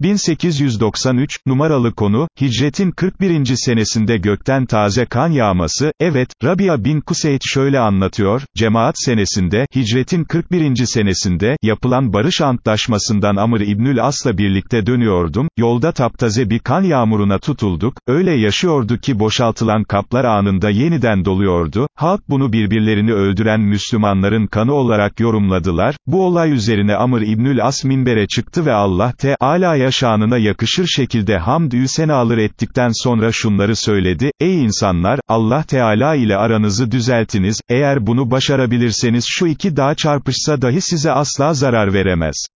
1893, numaralı konu, hicretin 41. senesinde gökten taze kan yağması, evet, Rabia bin Kuseyd şöyle anlatıyor, cemaat senesinde, hicretin 41. senesinde, yapılan barış antlaşmasından Amr İbnül As'la birlikte dönüyordum, yolda taptaze bir kan yağmuruna tutulduk, öyle yaşıyordu ki boşaltılan kaplar anında yeniden doluyordu, halk bunu birbirlerini öldüren Müslümanların kanı olarak yorumladılar, bu olay üzerine Amr İbnül As minbere çıktı ve Allah Teala'ya şanına yakışır şekilde hamdü senalar ettikten sonra şunları söyledi, ey insanlar, Allah Teala ile aranızı düzeltiniz, eğer bunu başarabilirseniz şu iki dağ çarpışsa dahi size asla zarar veremez.